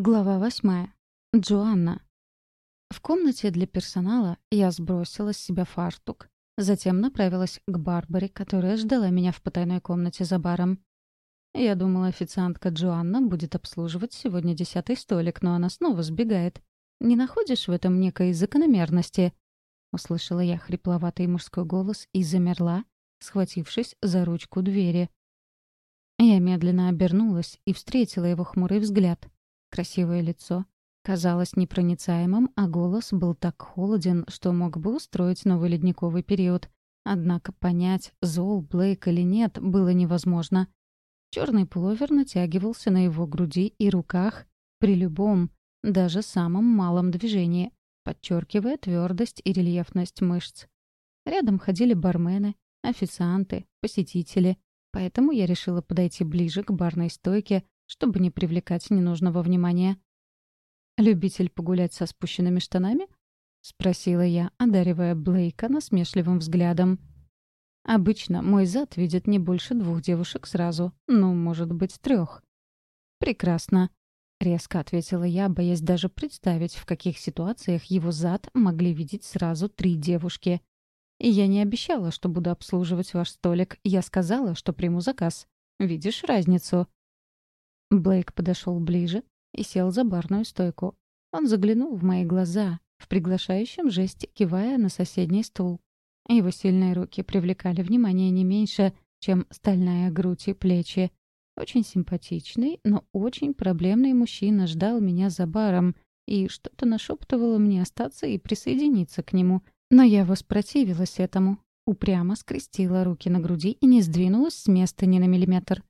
Глава восьмая. Джоанна. В комнате для персонала я сбросила с себя фартук. Затем направилась к Барбаре, которая ждала меня в потайной комнате за баром. Я думала, официантка Джоанна будет обслуживать сегодня десятый столик, но она снова сбегает. «Не находишь в этом некой закономерности?» Услышала я хрипловатый мужской голос и замерла, схватившись за ручку двери. Я медленно обернулась и встретила его хмурый взгляд — Красивое лицо казалось непроницаемым, а голос был так холоден, что мог бы устроить новый ледниковый период. Однако понять, зол Блейк или нет, было невозможно. Черный пуловер натягивался на его груди и руках при любом, даже самом малом движении, подчеркивая твердость и рельефность мышц. Рядом ходили бармены, официанты, посетители, поэтому я решила подойти ближе к барной стойке, чтобы не привлекать ненужного внимания. «Любитель погулять со спущенными штанами?» — спросила я, одаривая Блейка насмешливым взглядом. «Обычно мой зад видит не больше двух девушек сразу, ну, может быть, трех». «Прекрасно», — резко ответила я, боясь даже представить, в каких ситуациях его зад могли видеть сразу три девушки. «И я не обещала, что буду обслуживать ваш столик. Я сказала, что приму заказ. Видишь разницу?» Блейк подошел ближе и сел за барную стойку. Он заглянул в мои глаза, в приглашающем жесте кивая на соседний стул. Его сильные руки привлекали внимание не меньше, чем стальная грудь и плечи. Очень симпатичный, но очень проблемный мужчина ждал меня за баром и что-то нашептывало мне остаться и присоединиться к нему. Но я воспротивилась этому, упрямо скрестила руки на груди и не сдвинулась с места ни на миллиметр.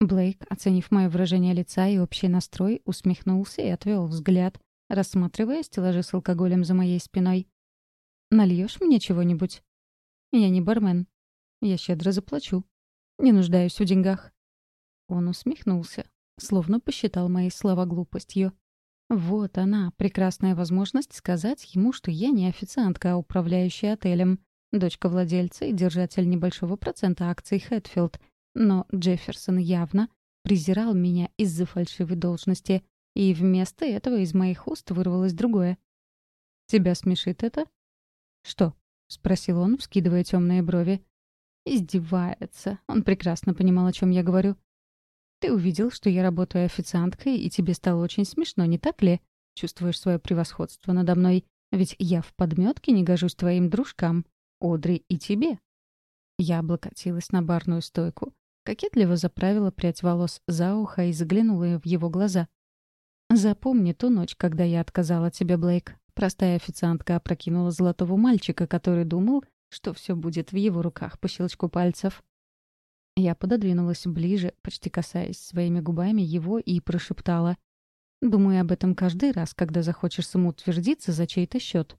Блейк, оценив мое выражение лица и общий настрой, усмехнулся и отвел взгляд, рассматривая стеллажи с алкоголем за моей спиной. «Нальешь мне чего-нибудь?» «Я не бармен. Я щедро заплачу. Не нуждаюсь в деньгах». Он усмехнулся, словно посчитал мои слова глупостью. Вот она, прекрасная возможность сказать ему, что я не официантка, а управляющая отелем, дочка владельца и держатель небольшого процента акций Хэтфилд — но Джефферсон явно презирал меня из-за фальшивой должности, и вместо этого из моих уст вырвалось другое. «Тебя смешит это?» «Что?» — спросил он, вскидывая темные брови. «Издевается. Он прекрасно понимал, о чем я говорю. Ты увидел, что я работаю официанткой, и тебе стало очень смешно, не так ли? Чувствуешь свое превосходство надо мной, ведь я в подметке не гожусь твоим дружкам, Одри и тебе». Я облокотилась на барную стойку, Кокетливо заправила прядь волос за ухо и заглянула в его глаза. «Запомни ту ночь, когда я отказала тебе, Блейк. Простая официантка опрокинула золотого мальчика, который думал, что все будет в его руках по щелчку пальцев». Я пододвинулась ближе, почти касаясь своими губами его, и прошептала. «Думаю об этом каждый раз, когда захочешь самоутвердиться за чей-то счет».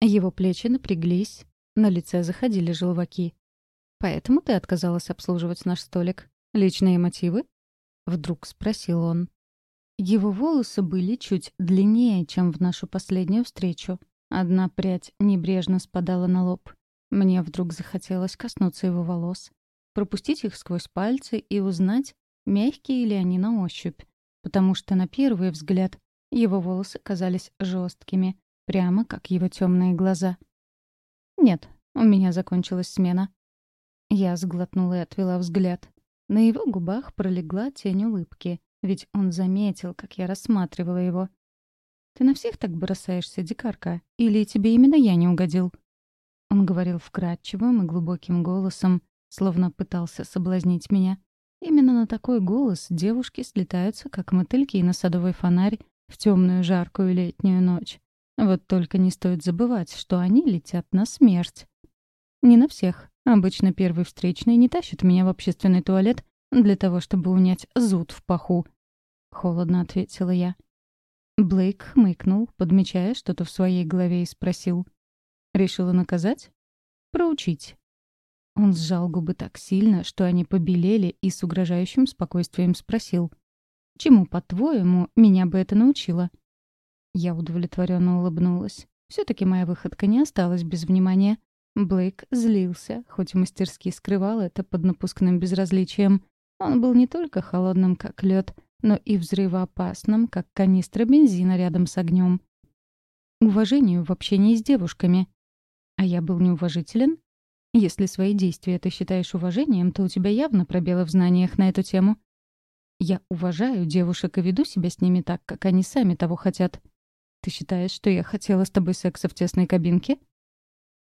Его плечи напряглись, на лице заходили желваки. Поэтому ты отказалась обслуживать наш столик. Личные мотивы? Вдруг спросил он. Его волосы были чуть длиннее, чем в нашу последнюю встречу. Одна прядь небрежно спадала на лоб. Мне вдруг захотелось коснуться его волос, пропустить их сквозь пальцы и узнать, мягкие ли они на ощупь, потому что на первый взгляд его волосы казались жесткими, прямо как его темные глаза. Нет, у меня закончилась смена. Я сглотнула и отвела взгляд. На его губах пролегла тень улыбки, ведь он заметил, как я рассматривала его. «Ты на всех так бросаешься, дикарка? Или тебе именно я не угодил?» Он говорил вкрадчивым и глубоким голосом, словно пытался соблазнить меня. Именно на такой голос девушки слетаются, как мотыльки на садовый фонарь в темную жаркую летнюю ночь. Вот только не стоит забывать, что они летят на смерть. Не на всех, Обычно первый встречный не тащит меня в общественный туалет для того, чтобы унять зуд в паху. Холодно ответила я. Блейк хмыкнул, подмечая что-то в своей голове и спросил. «Решила наказать?» «Проучить». Он сжал губы так сильно, что они побелели и с угрожающим спокойствием спросил. «Чему, по-твоему, меня бы это научило?» Я удовлетворенно улыбнулась. все таки моя выходка не осталась без внимания. Блейк злился, хоть и мастерски скрывал это под напускным безразличием. Он был не только холодным, как лед, но и взрывоопасным, как канистра бензина рядом с огнем. Уважению в общении с девушками. А я был неуважителен? Если свои действия ты считаешь уважением, то у тебя явно пробелы в знаниях на эту тему. Я уважаю девушек и веду себя с ними так, как они сами того хотят. Ты считаешь, что я хотела с тобой секса в тесной кабинке?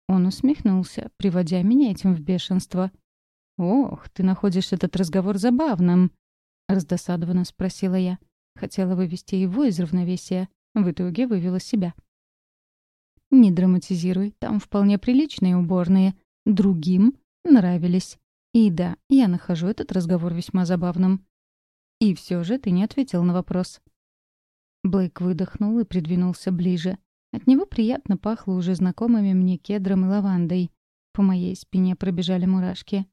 Он усмехнулся, приводя меня этим в бешенство. «Ох, ты находишь этот разговор забавным!» — раздосадованно спросила я. Хотела вывести его из равновесия. В итоге вывела себя. «Не драматизируй, там вполне приличные уборные. Другим нравились. И да, я нахожу этот разговор весьма забавным. И все же ты не ответил на вопрос». Блейк выдохнул и придвинулся ближе. От него приятно пахло уже знакомыми мне кедром и лавандой. По моей спине пробежали мурашки.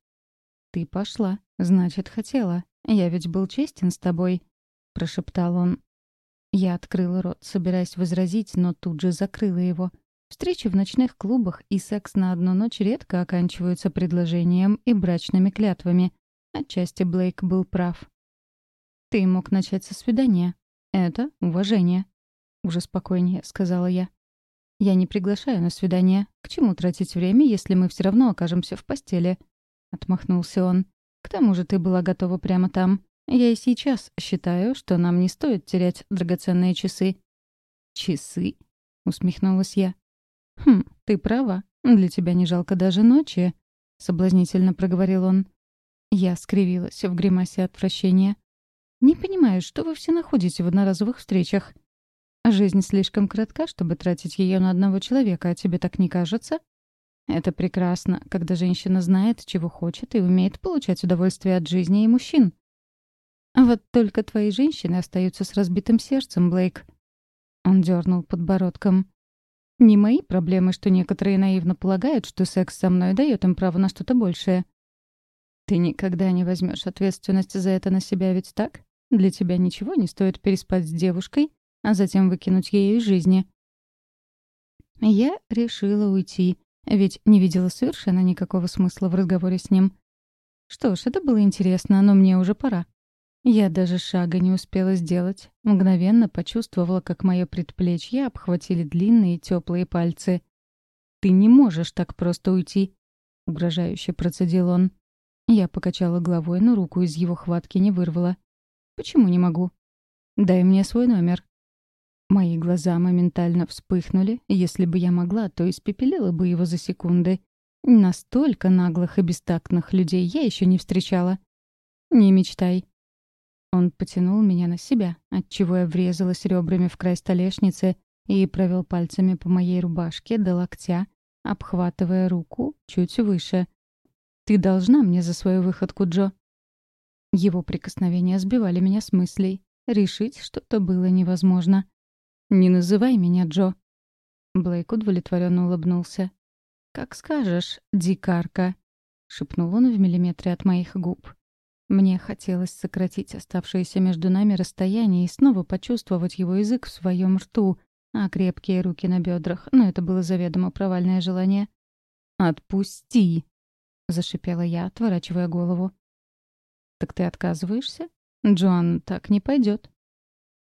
«Ты пошла, значит, хотела. Я ведь был честен с тобой», — прошептал он. Я открыла рот, собираясь возразить, но тут же закрыла его. Встречи в ночных клубах и секс на одну ночь редко оканчиваются предложением и брачными клятвами. Отчасти Блейк был прав. «Ты мог начать со свидания. Это уважение», уже спокойнее сказала я. «Я не приглашаю на свидание. К чему тратить время, если мы все равно окажемся в постели?» Отмахнулся он. «К тому же ты была готова прямо там. Я и сейчас считаю, что нам не стоит терять драгоценные часы». «Часы?» — усмехнулась я. «Хм, ты права. Для тебя не жалко даже ночи», — соблазнительно проговорил он. Я скривилась в гримасе отвращения. «Не понимаю, что вы все находите в одноразовых встречах?» Жизнь слишком коротка, чтобы тратить ее на одного человека, а тебе так не кажется? Это прекрасно, когда женщина знает, чего хочет, и умеет получать удовольствие от жизни и мужчин. Вот только твои женщины остаются с разбитым сердцем, Блейк. Он дернул подбородком. Не мои проблемы, что некоторые наивно полагают, что секс со мной дает им право на что-то большее. Ты никогда не возьмешь ответственность за это на себя, ведь так? Для тебя ничего не стоит переспать с девушкой, а затем выкинуть ее из жизни. Я решила уйти, ведь не видела совершенно никакого смысла в разговоре с ним. Что ж, это было интересно, но мне уже пора. Я даже шага не успела сделать. Мгновенно почувствовала, как мое предплечье обхватили длинные теплые пальцы. «Ты не можешь так просто уйти», — угрожающе процедил он. Я покачала головой, но руку из его хватки не вырвала. «Почему не могу?» «Дай мне свой номер», Мои глаза моментально вспыхнули. Если бы я могла, то испепелила бы его за секунды. Настолько наглых и бестактных людей я еще не встречала. «Не мечтай». Он потянул меня на себя, отчего я врезалась ребрами в край столешницы и провел пальцами по моей рубашке до локтя, обхватывая руку чуть выше. «Ты должна мне за свою выходку, Джо». Его прикосновения сбивали меня с мыслей. Решить что-то было невозможно. «Не называй меня Джо». Блейк удовлетворенно улыбнулся. «Как скажешь, дикарка», — шепнул он в миллиметре от моих губ. Мне хотелось сократить оставшееся между нами расстояние и снова почувствовать его язык в своем рту, а крепкие руки на бедрах, но это было заведомо провальное желание. «Отпусти!» — зашипела я, отворачивая голову. «Так ты отказываешься? Джоан, так не пойдет.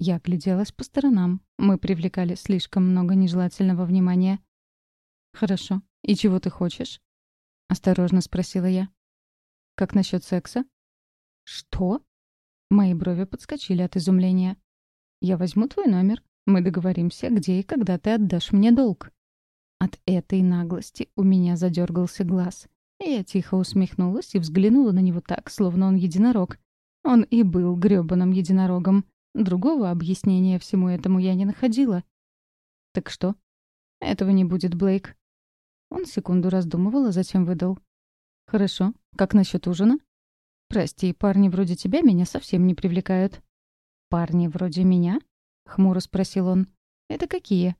Я огляделась по сторонам. Мы привлекали слишком много нежелательного внимания. «Хорошо. И чего ты хочешь?» — осторожно спросила я. «Как насчет секса?» «Что?» Мои брови подскочили от изумления. «Я возьму твой номер. Мы договоримся, где и когда ты отдашь мне долг». От этой наглости у меня задергался глаз. Я тихо усмехнулась и взглянула на него так, словно он единорог. Он и был грёбаным единорогом. Другого объяснения всему этому я не находила. «Так что?» «Этого не будет, Блейк». Он секунду раздумывал, а затем выдал. «Хорошо. Как насчет ужина?» «Прости, парни вроде тебя меня совсем не привлекают». «Парни вроде меня?» — хмуро спросил он. «Это какие?»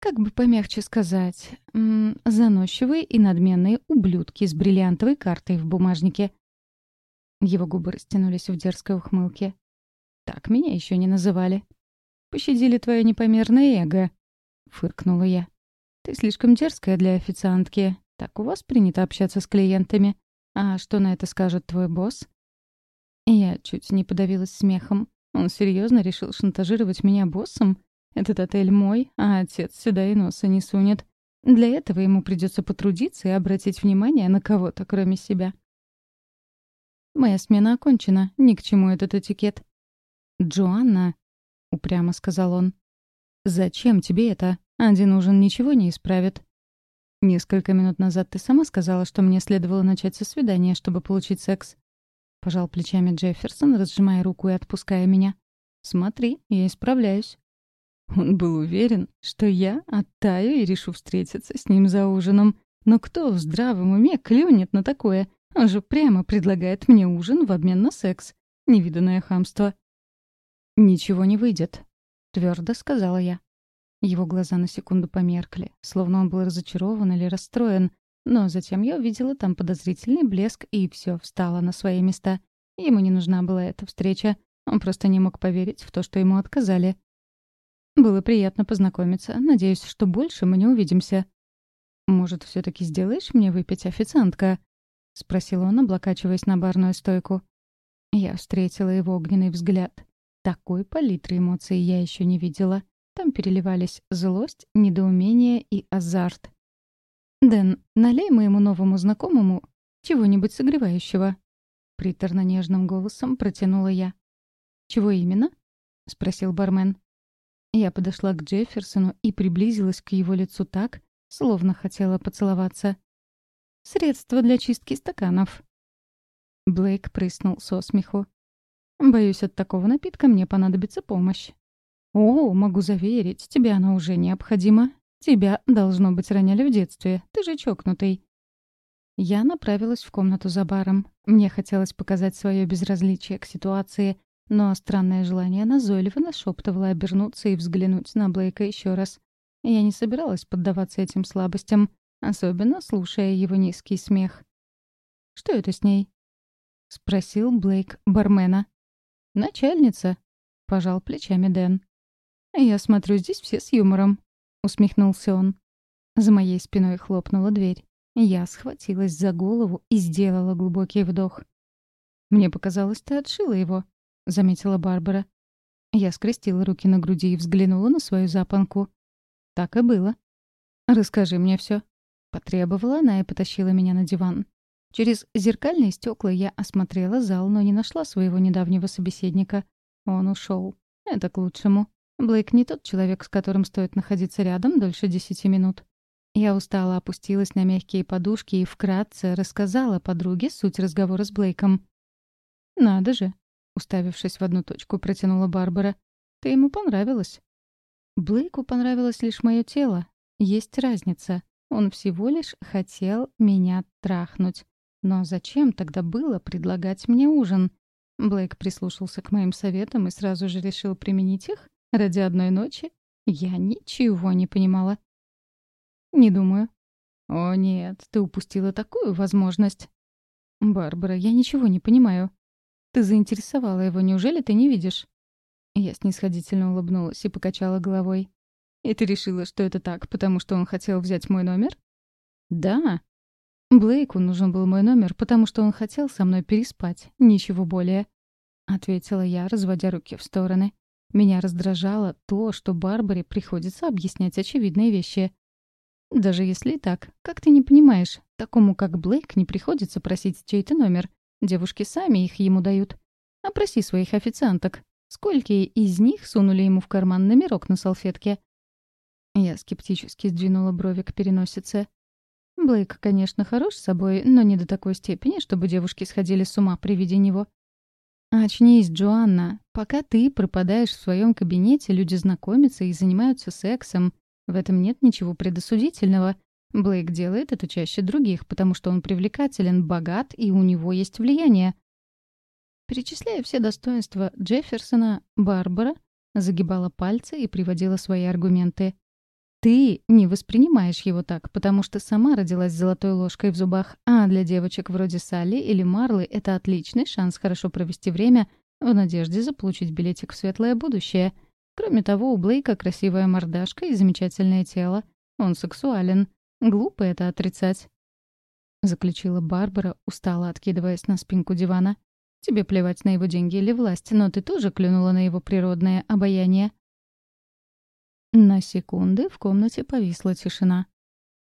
Как бы помягче сказать, м -м, заносчивые и надменные ублюдки с бриллиантовой картой в бумажнике. Его губы растянулись в дерзкой ухмылке. Так меня еще не называли. Пощадили твое непомерное эго, фыркнула я. Ты слишком дерзкая для официантки. Так у вас принято общаться с клиентами. А что на это скажет твой босс? Я чуть не подавилась смехом. Он серьезно решил шантажировать меня боссом? Этот отель мой, а отец сюда и носа не сунет. Для этого ему придется потрудиться и обратить внимание на кого-то, кроме себя. «Моя смена окончена. Ни к чему этот этикет». «Джоанна», — упрямо сказал он, — «зачем тебе это? Один ужин ничего не исправит». «Несколько минут назад ты сама сказала, что мне следовало начать со свидания, чтобы получить секс». Пожал плечами Джефферсон, разжимая руку и отпуская меня. «Смотри, я исправляюсь». Он был уверен, что я оттаю и решу встретиться с ним за ужином. Но кто в здравом уме клюнет на такое? Он же прямо предлагает мне ужин в обмен на секс. Невиданное хамство. «Ничего не выйдет», — твердо сказала я. Его глаза на секунду померкли, словно он был разочарован или расстроен, но затем я увидела там подозрительный блеск, и все встало на свои места. Ему не нужна была эта встреча. Он просто не мог поверить в то, что ему отказали. «Было приятно познакомиться. Надеюсь, что больше мы не увидимся». «Может, все таки сделаешь мне выпить, официантка?» — спросил он, облокачиваясь на барную стойку. Я встретила его огненный взгляд. Такой палитры эмоций я еще не видела. Там переливались злость, недоумение и азарт. «Дэн, налей моему новому знакомому чего-нибудь согревающего», — приторно-нежным голосом протянула я. «Чего именно?» — спросил бармен. Я подошла к Джефферсону и приблизилась к его лицу так, словно хотела поцеловаться. «Средство для чистки стаканов». Блейк прыснул со смеху. «Боюсь, от такого напитка мне понадобится помощь». «О, могу заверить, тебе она уже необходима. Тебя, должно быть, роняли в детстве. Ты же чокнутый». Я направилась в комнату за баром. Мне хотелось показать свое безразличие к ситуации, но странное желание назойливо нашептывало обернуться и взглянуть на Блейка еще раз. Я не собиралась поддаваться этим слабостям, особенно слушая его низкий смех. «Что это с ней?» — спросил Блейк бармена. «Начальница», — пожал плечами Дэн. «Я смотрю, здесь все с юмором», усмехнулся он. За моей спиной хлопнула дверь. Я схватилась за голову и сделала глубокий вдох. «Мне показалось, ты отшила его», — заметила Барбара. Я скрестила руки на груди и взглянула на свою запонку. Так и было. «Расскажи мне все. потребовала она и потащила меня на диван. Через зеркальные стекла я осмотрела зал, но не нашла своего недавнего собеседника. Он ушел. Это к лучшему. Блейк не тот человек, с которым стоит находиться рядом дольше десяти минут. Я устало опустилась на мягкие подушки и вкратце рассказала подруге суть разговора с Блейком. «Надо же», — уставившись в одну точку, протянула Барбара. «Ты ему понравилась». Блейку понравилось лишь мое тело. Есть разница. Он всего лишь хотел меня трахнуть. Но зачем тогда было предлагать мне ужин? Блейк прислушался к моим советам и сразу же решил применить их? Ради одной ночи? Я ничего не понимала. Не думаю. О нет, ты упустила такую возможность. Барбара, я ничего не понимаю. Ты заинтересовала его, неужели ты не видишь? Я снисходительно улыбнулась и покачала головой. И ты решила, что это так, потому что он хотел взять мой номер? Да. Блейку нужен был мой номер, потому что он хотел со мной переспать, ничего более. Ответила я, разводя руки в стороны. Меня раздражало то, что Барбаре приходится объяснять очевидные вещи. Даже если и так, как ты не понимаешь, такому как Блейк не приходится просить чей-то номер. Девушки сами их ему дают. Опроси своих официанток. Сколько из них сунули ему в карман номерок на салфетке? Я скептически сдвинула брови к переносице. Блейк, конечно, хорош собой, но не до такой степени, чтобы девушки сходили с ума при виде него. «Очнись, Джоанна. Пока ты пропадаешь в своем кабинете, люди знакомятся и занимаются сексом. В этом нет ничего предосудительного. Блейк делает это чаще других, потому что он привлекателен, богат и у него есть влияние». Перечисляя все достоинства Джефферсона, Барбара загибала пальцы и приводила свои аргументы. Ты не воспринимаешь его так, потому что сама родилась с золотой ложкой в зубах, а для девочек вроде Салли или Марлы это отличный шанс хорошо провести время в надежде заполучить билетик в светлое будущее. Кроме того, у Блейка красивая мордашка и замечательное тело. Он сексуален. Глупо это отрицать. Заключила Барбара, устало откидываясь на спинку дивана. Тебе плевать на его деньги или власть, но ты тоже клюнула на его природное обаяние». На секунды в комнате повисла тишина.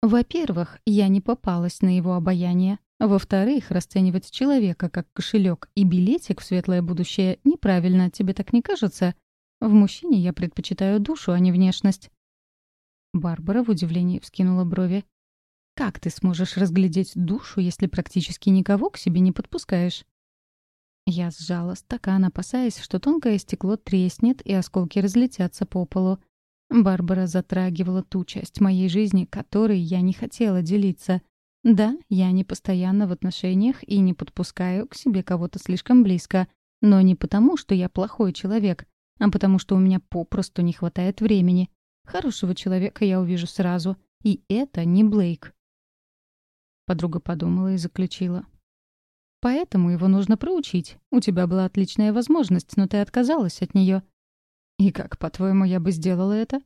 Во-первых, я не попалась на его обаяние. Во-вторых, расценивать человека как кошелек и билетик в светлое будущее неправильно, тебе так не кажется? В мужчине я предпочитаю душу, а не внешность. Барбара в удивлении вскинула брови. «Как ты сможешь разглядеть душу, если практически никого к себе не подпускаешь?» Я сжала стакан, опасаясь, что тонкое стекло треснет и осколки разлетятся по полу. Барбара затрагивала ту часть моей жизни, которой я не хотела делиться. Да, я не постоянно в отношениях и не подпускаю к себе кого-то слишком близко. Но не потому, что я плохой человек, а потому что у меня попросту не хватает времени. Хорошего человека я увижу сразу. И это не Блейк. Подруга подумала и заключила. Поэтому его нужно проучить. У тебя была отличная возможность, но ты отказалась от нее. «И как, по-твоему, я бы сделала это?»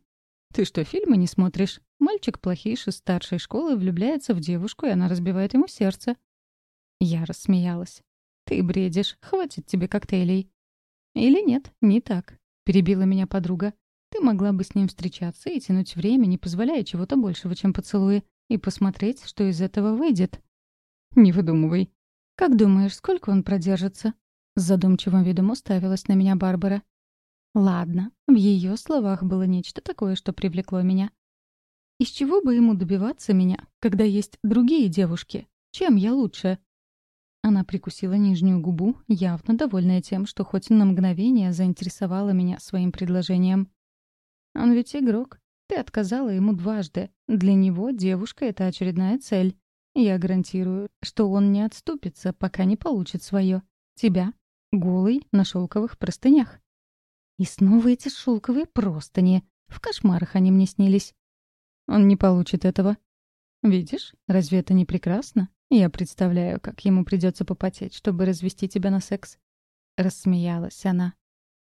«Ты что, фильмы не смотришь? Мальчик плохиш из старшей школы влюбляется в девушку, и она разбивает ему сердце». Я рассмеялась. «Ты бредишь. Хватит тебе коктейлей». «Или нет, не так», — перебила меня подруга. «Ты могла бы с ним встречаться и тянуть время, не позволяя чего-то большего, чем поцелуи, и посмотреть, что из этого выйдет». «Не выдумывай». «Как думаешь, сколько он продержится?» С задумчивым видом уставилась на меня Барбара. Ладно, в ее словах было нечто такое, что привлекло меня. Из чего бы ему добиваться меня, когда есть другие девушки? Чем я лучше? Она прикусила нижнюю губу, явно довольная тем, что хоть на мгновение заинтересовала меня своим предложением. Он ведь игрок. Ты отказала ему дважды. Для него девушка — это очередная цель. Я гарантирую, что он не отступится, пока не получит свое. Тебя, голый, на шелковых простынях. И снова эти шелковые простыни. В кошмарах они мне снились. Он не получит этого. Видишь, разве это не прекрасно? Я представляю, как ему придется попотеть, чтобы развести тебя на секс. Рассмеялась она.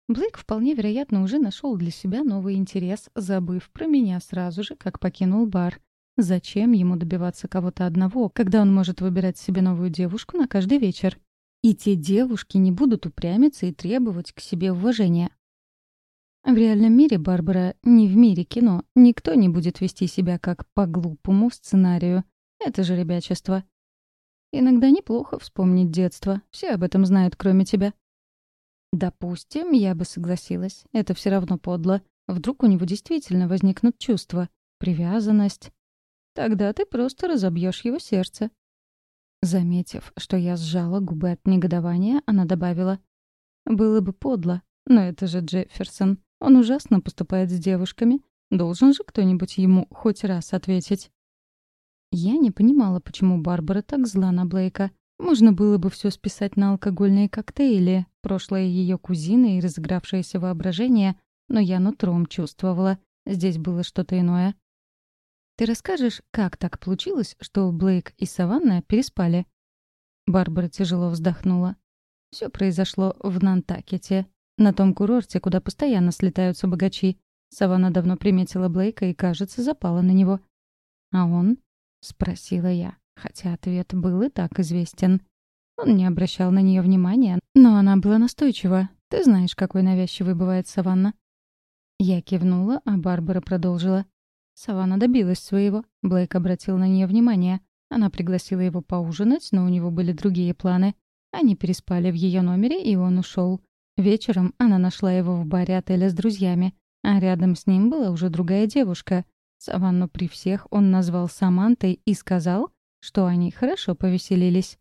Блейк вполне вероятно уже нашел для себя новый интерес, забыв про меня сразу же, как покинул бар. Зачем ему добиваться кого-то одного, когда он может выбирать себе новую девушку на каждый вечер? И те девушки не будут упрямиться и требовать к себе уважения. В реальном мире, Барбара, не в мире кино, никто не будет вести себя как по глупому сценарию. Это же ребячество. Иногда неплохо вспомнить детство. Все об этом знают, кроме тебя. Допустим, я бы согласилась. Это все равно подло. Вдруг у него действительно возникнут чувства, привязанность. Тогда ты просто разобьешь его сердце. Заметив, что я сжала губы от негодования, она добавила. «Было бы подло, но это же Джефферсон. Он ужасно поступает с девушками. Должен же кто-нибудь ему хоть раз ответить. Я не понимала, почему Барбара так зла на Блейка. Можно было бы все списать на алкогольные коктейли, прошлое ее кузины и разыгравшееся воображение, но я нутром чувствовала. Здесь было что-то иное. «Ты расскажешь, как так получилось, что Блейк и Саванна переспали?» Барбара тяжело вздохнула. Все произошло в Нантакете. На том курорте, куда постоянно слетаются богачи. Саванна давно приметила Блейка и, кажется, запала на него. «А он?» — спросила я, хотя ответ был и так известен. Он не обращал на нее внимания, но она была настойчива. Ты знаешь, какой навязчивый бывает Саванна. Я кивнула, а Барбара продолжила. Саванна добилась своего. Блейк обратил на нее внимание. Она пригласила его поужинать, но у него были другие планы. Они переспали в ее номере, и он ушел. Вечером она нашла его в баре отеля с друзьями, а рядом с ним была уже другая девушка. Саванну при всех он назвал Самантой и сказал, что они хорошо повеселились.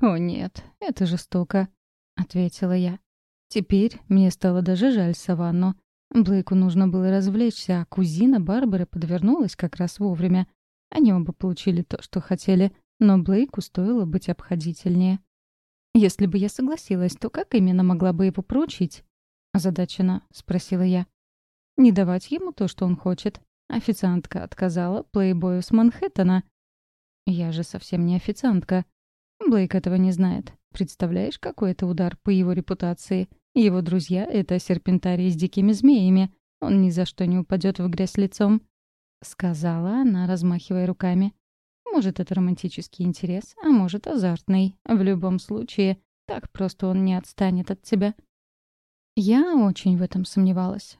«О нет, это жестоко», — ответила я. Теперь мне стало даже жаль Саванну. Блейку нужно было развлечься, а кузина Барбары подвернулась как раз вовремя. Они оба получили то, что хотели, но Блейку стоило быть обходительнее. «Если бы я согласилась, то как именно могла бы его проучить?» «Озадачена», — спросила я. «Не давать ему то, что он хочет. Официантка отказала плейбою с Манхэттена». «Я же совсем не официантка». Блейк этого не знает. Представляешь, какой это удар по его репутации? Его друзья — это серпентарии с дикими змеями. Он ни за что не упадет в грязь лицом. Сказала она, размахивая руками. Может, это романтический интерес, а может, азартный. В любом случае, Так просто он не отстанет от тебя. Я очень в этом сомневалась.